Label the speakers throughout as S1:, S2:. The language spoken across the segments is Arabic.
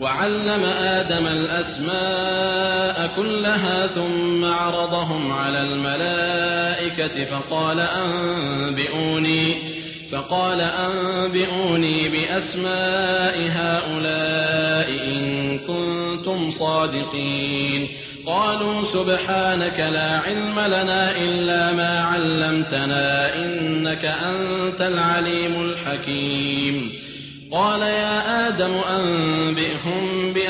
S1: وعلم آدم الأسماء كلها ثم عرضهم على الملائكة فقال أنبئوني فقال أنبئوني بأسماء هؤلاء إن كنتم صادقين. قالوا سبحانك لا علم لنا إلا ما علمتنا إنك أنت العليم الحكيم. قال يا آدم أنبئهم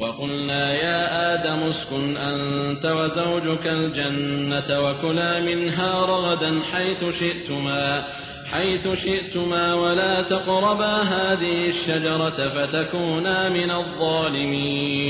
S1: وقلنا يا آدم اسكن أنت وزوجك الجنة وكلا منها رغدا حيث شئتما حيث شئتما ولا تقربا هذه الشجرة فتكونا من الظالمين.